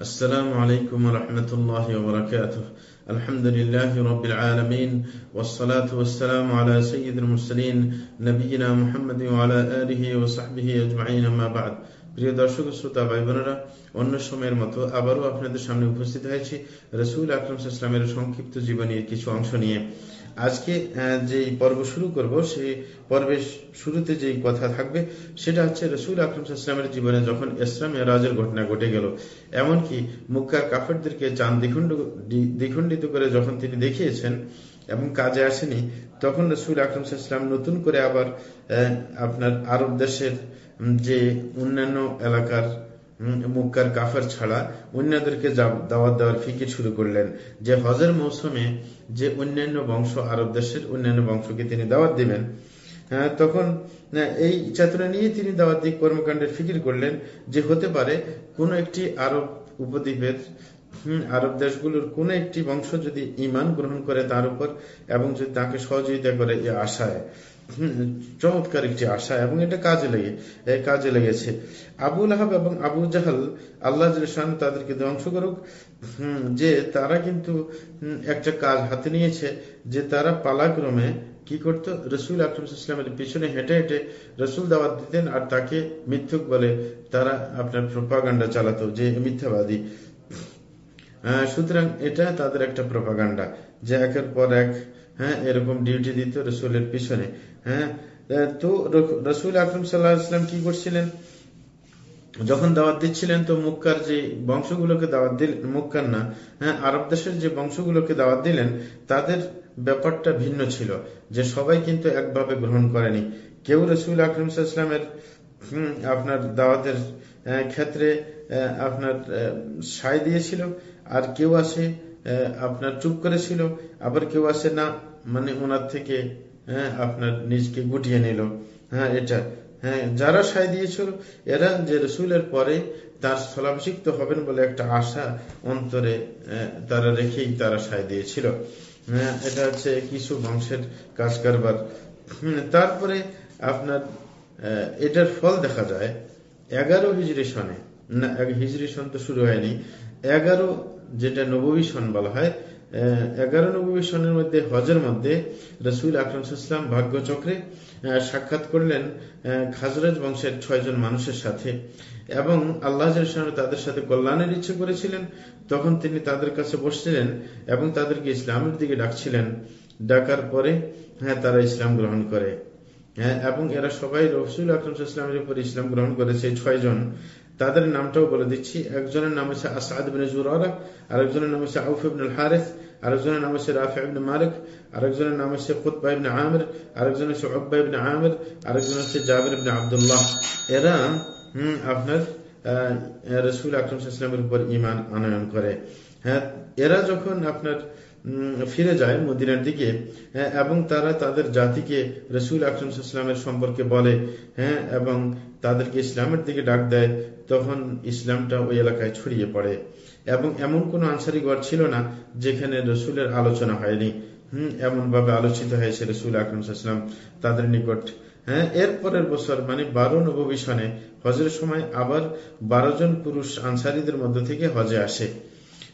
السلام عليكم ورحمة الله وبركاته الحمد لله رب العالمين والصلاة والسلام على سيد المرسلين نبينا محمد وعلى آله وصحبه أجمعين ما بعد প্রিয় দর্শক শ্রোতা ভাই বোনেরা অন্য সময়ের মতো আবারও আপনাদের সামনে উপস্থিত হয়েছি রসুল আকরম ইসলামের সংক্ষিপ্ত জীবনীর কিছু অংশ নিয়ে আজকে যে পর্ব শুরু করব, সেই পর্বের শুরুতে যে কথা থাকবে, সেটা হচ্ছে রসুল আকরম ইসলামের জীবনে যখন ইসলাম রাজের ঘটনা ঘটে গেল, এমনকি মুক্কার কাফেরদেরকে চান দ্বিখণ্ড দ্বিখণ্ডিত করে যখন তিনি দেখিয়েছেন এবং কাজে আসেনি, তখন রসুল আকরম ইসলাম নতুন করে আবার আপনার আরব দেশের যে অন্যান্য এলাকার মুক্কার কাফার ছাড়া অন্যদেরকে দাওয়াত দেওয়ার ফিকির শুরু করলেন। যে হজের মৌসুমে যে অন্যান্য বংশ, আরব দেশের অন্যান্য বংশকে তিনি দাওয়াত দিবেন তখন এই চেতনা নিয়ে তিনি দাওয়াত কর্মকাণ্ডের ফিকির করলেন যে হতে পারে কোন একটি আরব উপদ্বীপের আরব দেশগুলোর কোন একটি বংশ যদি ইমান গ্রহণ করে তার উপর এবং যদি তাকে সহযোগিতা করে এ আশায়। চমৎকার একটি আশা এবং এটা কাজে লেগে কাজে লেগেছে। আবুল আহাব এবং আবু জাহাল, আল্লাহ তাদেরকে ধ্বংস করুক। যে তারা কিন্তু একটা কাজ হাতে নিয়েছে, যে তারা পালাক্রমে কি করতো? রসুল আকরম ইসলামের পিছনে হেঁটে হেঁটে রসুল দাওয়াত দিতেন আর তাকে মিথ্যুক বলে তারা আপনার প্রপাগান্ডা চালাতো, যে মিথ্যাবাদী। সুতরাং এটা তাদের একটা প্রপাগান্ডা যে একের পর এক হ্যাঁ এরকম ডিউটি দিত রসুলের পিছনে। হ্যাঁ? তো রসুল আকরম সাল্লাহাম কি করছিলেন? যখন দাওয়াত দিচ্ছিলেন, তো মুক্কার যে বংশগুলোকে দাওয়াত দিলেন মুক্কার না হ্যাঁ আরব দেশের যে বংশগুলোকে দাওয়াত দিলেন, তাদের ব্যাপারটা ভিন্ন ছিল, যে সবাই কিন্তু একভাবে গ্রহণ করেনি। কেউ রসুল আকরম সাল্লামের আপনার দাওয়াতের ক্ষেত্রে আপনার সায় দিয়েছিল, আর কেউ আসে আপনার চুপ করেছিল, আবার কেউ আসে না মানে ওনার থেকে হ্যাঁ আপনার নিজকে গুটিয়ে নিল। হ্যাঁ এটা। হ্যাঁ যারা সায় দিয়েছিল, এরা যে রসুলের পরে তার স্থলাভিষিক্ত হবেন বলে একটা আশা অন্তরে তারা রেখেই তারা সায় দিয়েছিল। হ্যাঁ এটা হচ্ছে কিছু বংশের কাজ কারবার তারপরে আপনার এটার ফল দেখা যায়। এগারো হিজড়ি সনে, না হিজড়ি সন তো শুরু হয়নি। এগারো যেটা নবী সন বলা হয় এগারো নবী সনের মধ্যে হজের মধ্যে রসুল আকরমসাল্লাম ভাগ্যচক্রে সাক্ষাৎ করলেন খাজরাজ বংশের ছয়জন মানুষের সাথে। এবং আল্লাহ তাদের সাথে কল্যাণের ইচ্ছে করেছিলেন। তখন তিনি তাদের কাছে বসছিলেন এবং তাদেরকে ইসলামের দিকে ডাকছিলেন। ডাকার পরে হ্যাঁ তারা ইসলাম গ্রহণ করে। হ্যাঁ এবং এরা সবাই রসুল আকরম ইসলামের উপর ইসলাম গ্রহণ করেছে ছয়জন তাদের নামটাও বলে দিচ্ছি। একজনের নাম হচ্ছে আসাদ বিন জুরারা, আরেকজনের নাম হচ্ছে আউফ ইবনুল হারিস আরেকজনের নাম হচ্ছে রাফি মালিক, আরেকজনের নাম হচ্ছে কুতবা আমির আরেকজন হচ্ছে উকবা ইবনে আমির আরেকজন হচ্ছে জাবির ইবনে আব্দুল্লাহ। এরা, হম, আপনার রসুল আকরম ইসলামের উপর ইমান আনয়ন করে। হ্যাঁ এরা যখন আপনার ফিরে যায় মদিনার দিকে এবং তারা তাদের জাতিকে রসুল আকরমসাল্লামের সম্পর্কে বলে হ্যাঁ এবং তাদেরকে ইসলামের দিকে ডাক দেয়, তখন ইসলামটা ওই এলাকায় ছড়িয়ে পড়ে। এবং এমন কোন আনসারি ঘর ছিল না যেখানে রসুলের আলোচনা হয়নি। হম এমন ভাবে আলোচিত হয়েছে রসুল আকরমসাল্লাম তাদের নিকট। হ্যাঁ এর পরের বছর মানে বারো নবী সনে হজের সময় আবার বারো জন পুরুষ আনসারিদের মধ্য থেকে হজে আসে।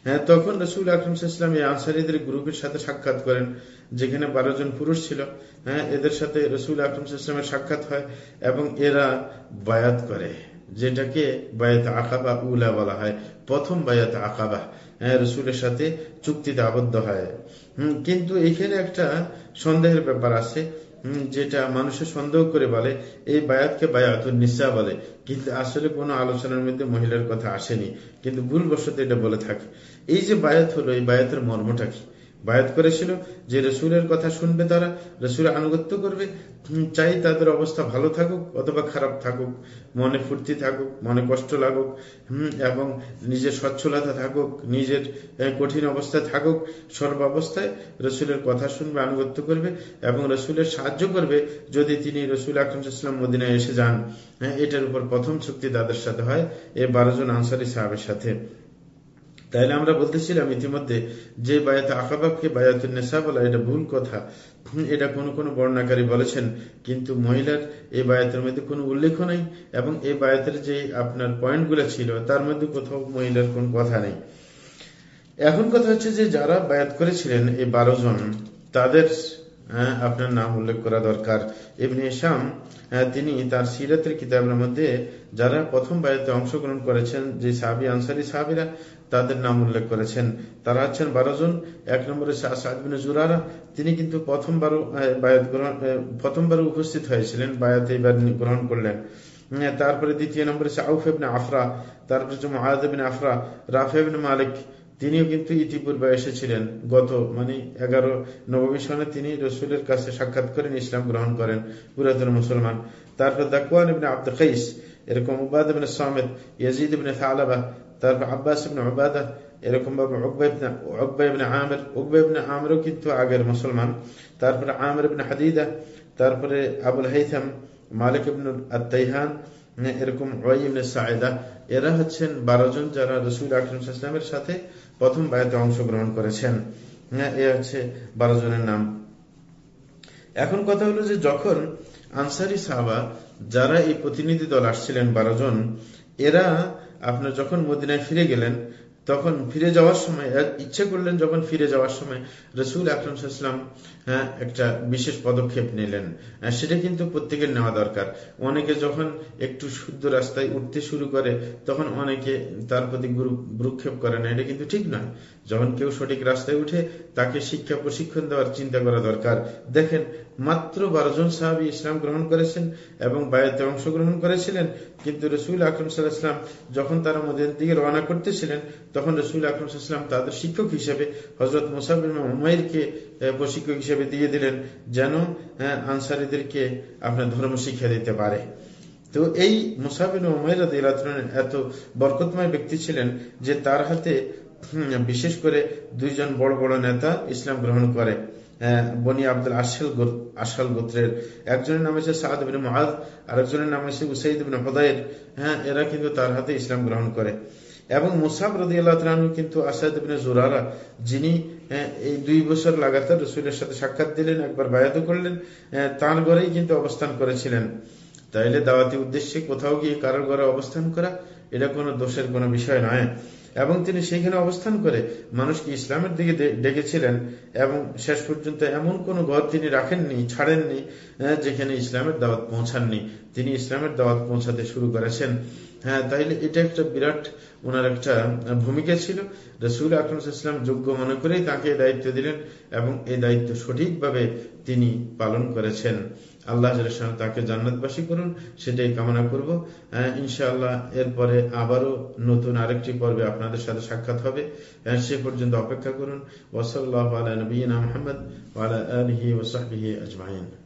হ্যাঁ তখন রসুল আকরম ইসলাম এই আনসারিদের গ্রুপের সাথে সাক্ষাৎ করেন, যেখানে বারো জন পুরুষ ছিল। হ্যাঁ এদের সাথে রসুল আকরম ইসলামের সাক্ষাৎ হয় এবং এরা বায়াত করে, যেটাকে বায়াত আকাবা উলা বলা হয়। প্রথম বায়াত আকাবা হ্যাঁ রসুলের সাথে চুক্তিতে আবদ্ধ হয়। কিন্তু এখানে একটা সন্দেহের ব্যাপার আছে। যেটা মানুষের সন্দেহ করে বলে, এই বায়াতকে বায়াত, নিসা বলে। কিন্তু আসলে কোনো আলোচনার মধ্যে মহিলার কথা আসেনি। কিন্তু ভুলবশত এটা বলে থাকে। এই যে বায়াত হলো, এই বায়াতের মর্মটা কি? বায়াত করেছিল যে রসুলের কথা শুনবে তারা রসুলের আনুগত্য করবে চাই তাদের অবস্থা ভালো থাকুক অথবা খারাপ থাকুক, মনে ফুর্তি থাকুক, মনে কষ্ট লাগুক এবং নিজের সচ্ছলতা থাকুক, নিজের কঠিন অবস্থায় থাকুক সর্বাবস্থায় রসুলের কথা শুনবে, আনুগত্য করবে, এবং রসুলের সাহায্য করবে যদি তিনি রসুল আকরম ইসলাম মদিনায় এসে যান। হ্যাঁ এটার উপর প্রথম চুক্তি তাদের সাথে হয়, এ বারো জন আনসারি সাহেবের সাথে। তাইলে আমরা বলতেছিলাম ইতিমধ্যে যে বায়াতে আকাবাবকে বায়াতুল নেশা বলা এটা ভুল কথা। এটা কোন কোন বর্ণাকারী বলেছেন, কিন্তু মহিলার এই বায়াতের মধ্যে কোনো উল্লেখ নেই এবং এই বায়াতের যে আপনার পয়েন্টগুলো ছিল, তার মধ্যে কোথাও মহিলার কোন কথা নেই। এখন কথা হচ্ছে যে যারা বায়াত করেছিলেন এই বারো জন, তাদের আপনার নাম উল্লেখ করা দরকার। এমনি শাম হ্যাঁ, তিনি তার সিরাতের কিতাবের মধ্যে যারা প্রথম বায়াতে অংশগ্রহণ করেছেন যে সাহাবি আনসারি সাহাবিরা তাদের নাম উল্লেখ করেছেন। তারা হচ্ছেন বারো জন। এক নম্বরে সাদবিন জুরারা তিনি কিন্তু প্রথমবারও বায়াত গ্রহণ প্রথমবারও উপস্থিত হয়েছিলেন বায়াত এবার গ্রহণ করলেন। তারপরে দ্বিতীয় নম্বরে আউফ এবনে আফরা তারপরে আফরা রাফেবিন মালিক তিনিও কিন্তু ইতিপূর্বে এসেছিলেন। গত মানে এগারো নবমী সনে তিনি রসুলের কাছে সাক্ষাৎ করেন, ইসলাম গ্রহণ করেন, পুরাতন মুসলমান। তারপর দাকুয়ান ইবনে আব্দ খাইস এরকম Ubad ibn Samed Yazid ibn Thalaba তারপর আব্বাস ইবনে উবাদা, এরকম ভাবে উকবা ইবনে আমের, উকবা ইবনে আমেরও কিন্তু আগের মুসলমান। তারপরে আমের ইবনে হাদিদা, তারপরে আবুল হাইথাম, মালিক ইবনে আত্তাইহান, এরকম ওয়াইমনে সায়দা এরা হচ্ছেন বারো জন যারা রসুল আকরম ইসলামের সাথে প্রথম বায়াতে অংশগ্রহণ করেছেন হ্যাঁ, এ হচ্ছে বারো জনের নাম। এখন কথা হলো যে যখন আনসারি সাহাবা যারা এই প্রতিনিধি দল আসছিলেন বারো জন এরা আপনার যখন মদিনায় ফিরে গেলেন তখন ফিরে যাওয়ার সময় ইচ্ছে করলেন যখন ফিরে যাওয়ার সময় রসুল আকরম সাল্লাম হ্যাঁ একটা বিশেষ পদক্ষেপ নিলেন। সেটা কিন্তু প্রত্যেকের নেওয়া দরকার। অনেকে যখন একটু শুদ্ধ রাস্তায় উঠতে শুরু করে, তখন অনেকে তার প্রতি ভ্রুক্ষেপ করে না। এটা কিন্তু ঠিক নয়। যখন কেউ সঠিক রাস্তায় উঠে তাকে শিক্ষা প্রশিক্ষণ দেওয়ার চিন্তা করা দরকার। দেখেন, মাত্র বারো জন সাহাবি ইসলাম গ্রহণ করেছেন এবং বায়ুতে অংশগ্রহণ করেছিলেন, কিন্তু রসুল আকরম সাল্লাহাম যখন তারা মদের দিকে রওনা করতেছিলেন, তখন রসুল আকরম সাল্লাম তাদের শিক্ষক হিসেবে হজরত মুসাফির উমাইরকে প্রশিক্ষক হিসেবে দিয়ে দিলেন যেন আনসারিদেরকে আপনার ধর্ম শিক্ষা দিতে পারে। তো এই মুসাফিন উমাইর এত বরকতময় ব্যক্তি ছিলেন যে তার হাতে বিশেষ করে দুইজন বড় বড় নেতা ইসলাম গ্রহণ করে। বনি আব্দুল আশাল আশাল গোত্রের। একজনের নাম হচ্ছে সাদ বিন মহাদ আরেকজনের নাম হচ্ছে উসাইদ বিন হদায়ের হ্যাঁ এরা কিন্তু তার হাতে ইসলাম গ্রহণ করে। এবং মুসাফ রদি আল্লাহ কিন্তু আসাদ বিন জোরারা, যিনি এই দুই বছর লাগাতার রসুলের সাথে সাক্ষাৎ দিলেন, একবার বায়াত করলেন তার ঘরেই কিন্তু অবস্থান করেছিলেন। তাইলে দাওয়াতি উদ্দেশ্যে কোথাও গিয়ে কারোর ঘরে অবস্থান করা, এটা কোনো দোষের কোনো বিষয় নয়। এবং তিনি সেখানে অবস্থান করে মানুষকে ইসলামের দিকে ডেকেছিলেন এবং শেষ পর্যন্ত এমন কোন ঘর তিনি রাখেননি, ছাড়েননি যেখানে ইসলামের দাওয়াত পৌঁছাননি। তিনি ইসলামের দাওয়াত পৌঁছাতে শুরু করেছেন। হ্যাঁ তাইলে এটা একটা বিরাট ওনার একটা ভূমিকা ছিল। রসুল আকরম ইসলাম যোগ্য মনে করেই তাকে দায়িত্ব দিলেন এবং এই দায়িত্ব সঠিকভাবে তিনি পালন করেছেন। আল্লাহ তাকে জান্নাতবাসী করুন, সেটাই কামনা করব। ইনশাআল্লাহ এরপরে আবারও নতুন আরেকটি পর্বে আপনাদের সাথে সাক্ষাৎ হবে। সে পর্যন্ত অপেক্ষা করুন। ওসল্লাহ আলা নবীনা আলা আলহি ওসাহি আজমাইন।